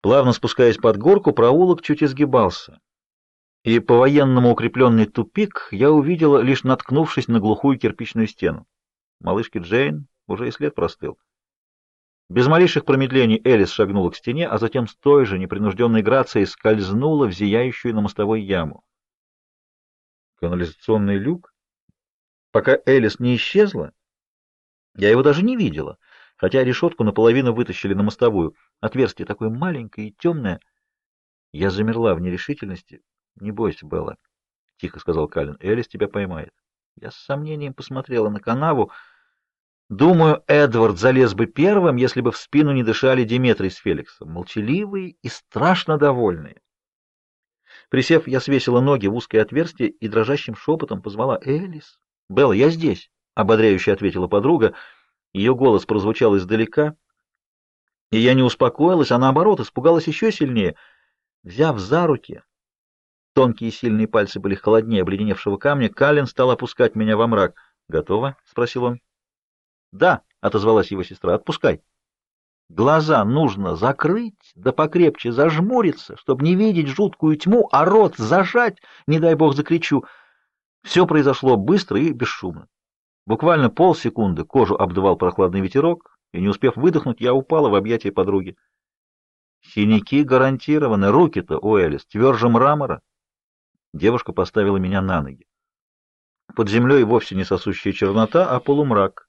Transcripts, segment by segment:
Плавно спускаясь под горку, проулок чуть изгибался. И по-военному укрепленный тупик я увидела, лишь наткнувшись на глухую кирпичную стену. Малышке Джейн уже и след простыл. Без малейших промедлений Элис шагнула к стене, а затем с той же непринужденной грацией скользнула в зияющую на мостовой яму. Канализационный люк? Пока Элис не исчезла, я его даже не видела, хотя решетку наполовину вытащили на мостовую. Отверстие такое маленькое и темное. Я замерла в нерешительности. — Не бойся, Белла, — тихо сказал Калин. — Элис тебя поймает. Я с сомнением посмотрела на канаву. Думаю, Эдвард залез бы первым, если бы в спину не дышали Диметрий с Феликсом, молчаливые и страшно довольные. Присев, я свесила ноги в узкое отверстие и дрожащим шепотом позвала «Элис». «Белла, я здесь», — ободряюще ответила подруга. Ее голос прозвучал издалека, и я не успокоилась, а наоборот испугалась еще сильнее. Взяв за руки, тонкие сильные пальцы были холоднее обледеневшего камня, Калин стал опускать меня во мрак. «Готово?» — спросил он. «Да», — отозвалась его сестра, — «отпускай». Глаза нужно закрыть, да покрепче зажмуриться, чтобы не видеть жуткую тьму, а рот зажать, не дай бог закричу. Все произошло быстро и бесшумно. Буквально полсекунды кожу обдувал прохладный ветерок, и, не успев выдохнуть, я упала в объятия подруги. Синяки гарантированы, руки-то у Элис тверже мрамора. Девушка поставила меня на ноги. Под землей вовсе не сосущая чернота, а полумрак.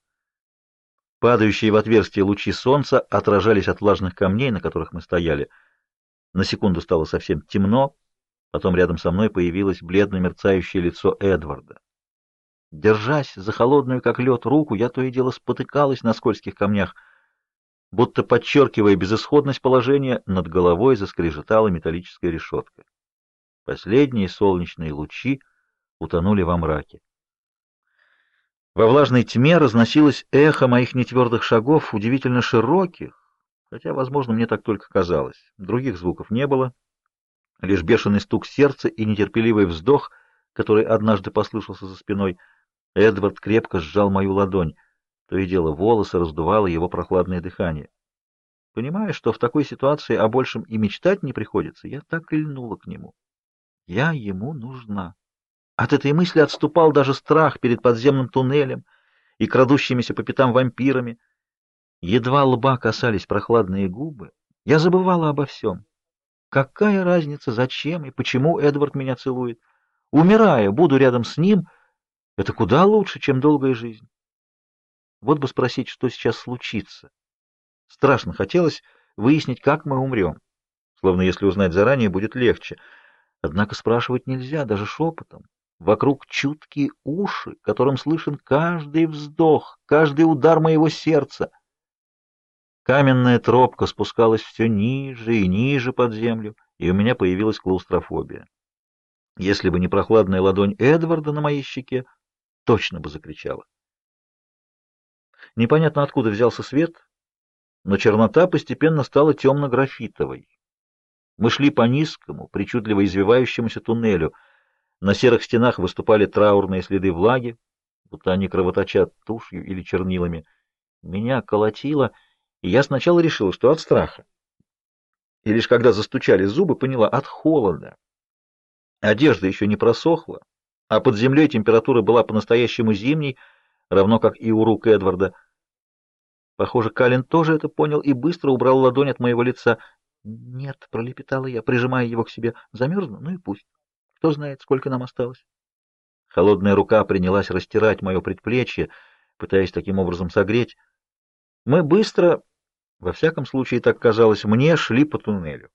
Падающие в отверстие лучи солнца отражались от влажных камней, на которых мы стояли. На секунду стало совсем темно, потом рядом со мной появилось бледно мерцающее лицо Эдварда. Держась за холодную, как лед, руку, я то и дело спотыкалась на скользких камнях. Будто подчеркивая безысходность положения, над головой заскрежетала металлическая решетка. Последние солнечные лучи утонули во мраке. Во влажной тьме разносилось эхо моих нетвердых шагов, удивительно широких, хотя, возможно, мне так только казалось. Других звуков не было, лишь бешеный стук сердца и нетерпеливый вздох, который однажды послышался за спиной. Эдвард крепко сжал мою ладонь, то и дело волосы раздувало его прохладное дыхание. Понимая, что в такой ситуации о большем и мечтать не приходится, я так и льнула к нему. Я ему нужна. От этой мысли отступал даже страх перед подземным туннелем и крадущимися по пятам вампирами. Едва лба касались прохладные губы, я забывала обо всем. Какая разница, зачем и почему Эдвард меня целует? Умирая, буду рядом с ним. Это куда лучше, чем долгая жизнь. Вот бы спросить, что сейчас случится. Страшно хотелось выяснить, как мы умрем. Словно если узнать заранее, будет легче. Однако спрашивать нельзя, даже шепотом. Вокруг чуткие уши, которым слышен каждый вздох, каждый удар моего сердца. Каменная тропка спускалась все ниже и ниже под землю, и у меня появилась клаустрофобия. Если бы не прохладная ладонь Эдварда на моей щеке, точно бы закричала. Непонятно откуда взялся свет, но чернота постепенно стала темно-графитовой. Мы шли по низкому, причудливо извивающемуся туннелю — на серых стенах выступали траурные следы влаги, будто они кровоточат тушью или чернилами. Меня колотило, и я сначала решила, что от страха. И лишь когда застучали зубы, поняла — от холода. Одежда еще не просохла, а под землей температура была по-настоящему зимней, равно как и у рук Эдварда. Похоже, Калин тоже это понял и быстро убрал ладонь от моего лица. «Нет», — пролепетала я, прижимая его к себе, — «замерзну? Ну и пусть». Кто знает, сколько нам осталось. Холодная рука принялась растирать мое предплечье, пытаясь таким образом согреть. Мы быстро, во всяком случае так казалось мне, шли по туннелю.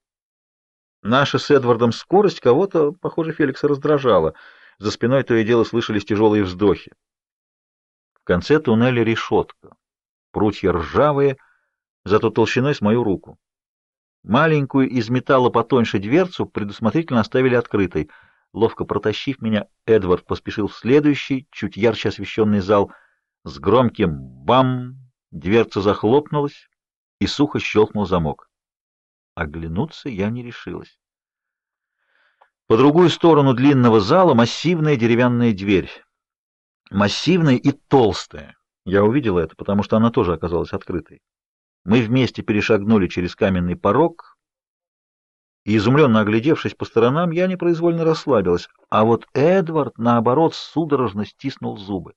Наша с Эдвардом скорость кого-то, похоже, Феликса раздражала. За спиной то и дело слышались тяжелые вздохи. В конце туннеля решетка. Прутья ржавые, зато толщиной с мою руку. Маленькую из металла потоньше дверцу предусмотрительно оставили открытой — Ловко протащив меня, Эдвард поспешил в следующий, чуть ярче освещенный зал. С громким «бам» дверца захлопнулась, и сухо щелкнул замок. Оглянуться я не решилась. По другую сторону длинного зала массивная деревянная дверь. Массивная и толстая. Я увидела это, потому что она тоже оказалась открытой. Мы вместе перешагнули через каменный порог, и, изумленно оглядевшись по сторонам, я непроизвольно расслабилась, а вот Эдвард, наоборот, судорожно стиснул зубы.